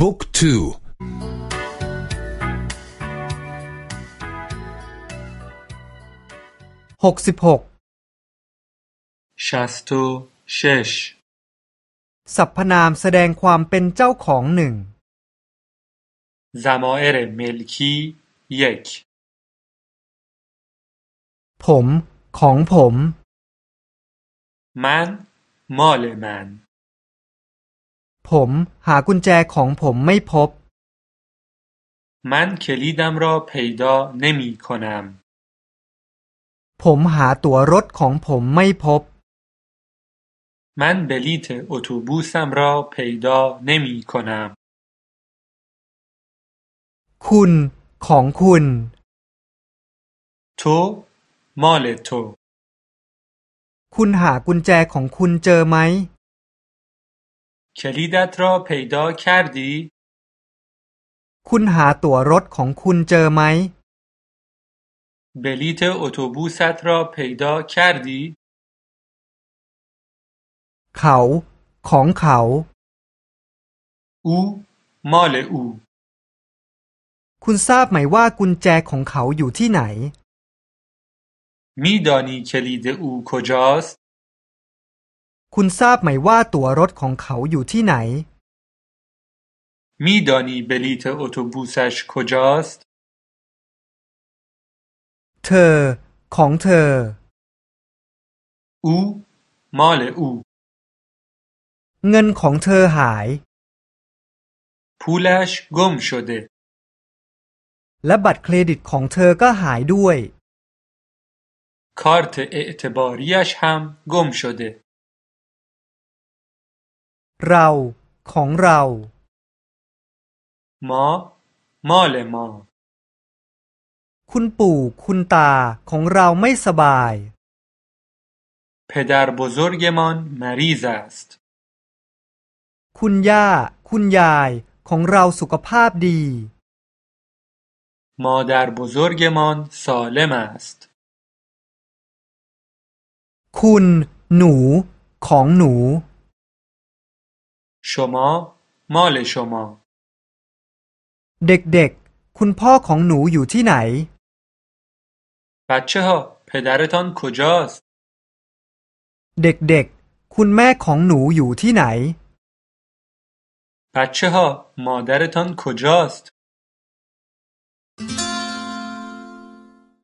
บุ๊กทูหกสิบหกชาสตูเชชสรรพนามแสดงความเป็นเจ้าของหนึ่ง زمائر ملکی یک ผมของผม من مال من ผมหากุญแจของผมไม่พบ من کلیدم را پیدا نمی کنم ผมหาตั๋วรถของผมไม่พบ من بلیت اتوبوسم را پیدا نمی کنم คุณของคุณ تو مال تو คุณหากุญแจของคุณเจอไหม کلیدت را پیدا کردی؟ คุณหาตั๋วรถของคุณเจอไหม بلیت اتوبوست را پیدا کردی؟ เขาของเขา او مال او คุณทราบไหมว่ากุญแจของเขาอยู่ที่ไหน میدانی کلید او کجاست؟ คุณทราบไหมว่าตั๋วรถของเขาอยู่ที่ไหน میدانی بلیت اتوبوسش کجاست؟ เธอของเธอ او مال او เงินของเธอหาย پولش گم شده และบัตรเครดิตของเธอก็หายด้วย کارت اعتباریش هم گم شده เราของเรา ما مال ما คุณปู่คุณตาของเราไม่สบาย پدر بزرگمان مریض است คุณย่า คุณยายของเราสุขภาพดี مادر بزرگمان سالم است คุณ หนู ของหนู شما مال شما เด็กๆ คุณพ่อของหนูอยู่ที่ไหน بچه ها پدرتان کجاست؟ เด็กๆ คุณแม่ของหนูอยู่ที่ไหน بچه ها مادرتان کجاست؟